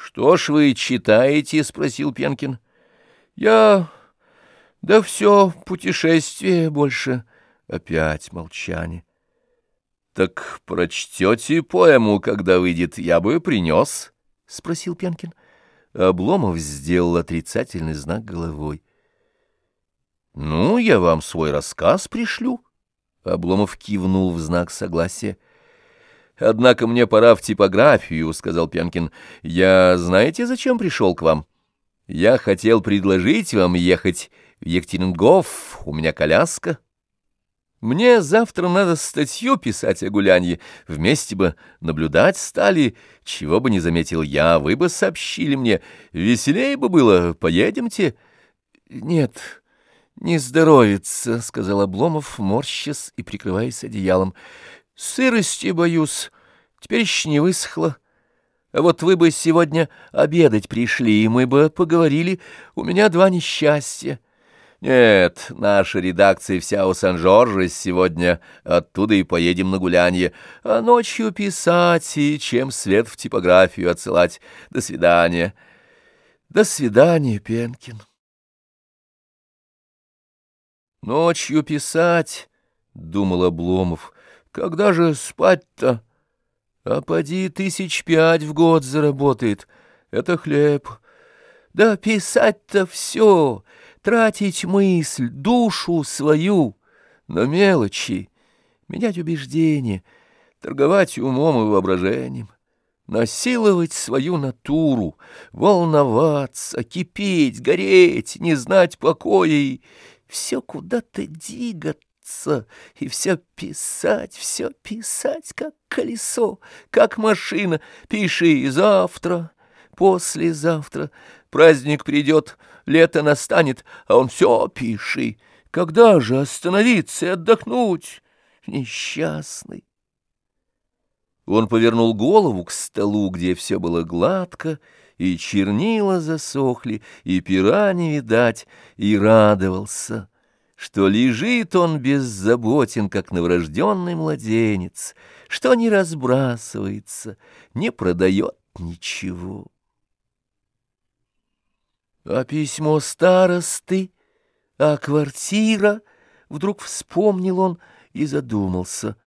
Что ж вы читаете? — спросил Пенкин. — Я... Да все путешествие больше. Опять молчание. — Так прочтете поэму, когда выйдет, я бы принес? — спросил Пенкин. Обломов сделал отрицательный знак головой. — Ну, я вам свой рассказ пришлю. Обломов кивнул в знак согласия. «Однако мне пора в типографию», — сказал Пенкин. «Я знаете, зачем пришел к вам? Я хотел предложить вам ехать в Екатерингов, у меня коляска. Мне завтра надо статью писать о гулянье, вместе бы наблюдать стали, чего бы не заметил я, вы бы сообщили мне. Веселее бы было, поедемте?» «Нет, не здоровится», — сказал Обломов, морщась и прикрываясь одеялом. Сырости боюсь, теперь еще не высохло. А вот вы бы сегодня обедать пришли, и мы бы поговорили. У меня два несчастья. Нет, наша редакция вся у Сан-Жоржа сегодня, оттуда и поедем на гулянье. А ночью писать, и чем свет в типографию отсылать. До свидания. До свидания, Пенкин. Ночью писать, — думал Обломов, — когда же спать-то? А поди тысяч пять в год заработает. Это хлеб. Да писать-то все, тратить мысль, душу свою на мелочи, менять убеждения, торговать умом и воображением, насиловать свою натуру, волноваться, кипеть, гореть, не знать покоя и все куда-то двигаться учиться и все писать, все писать, как колесо, как машина. Пиши завтра, послезавтра, праздник придет, лето настанет, а он все пиши. Когда же остановиться и отдохнуть? Несчастный. Он повернул голову к столу, где все было гладко, и чернила засохли, и пера не видать, и радовался — что лежит он беззаботен, как новорожденный младенец, что не разбрасывается, не продает ничего. А письмо старосты, а квартира, вдруг вспомнил он и задумался —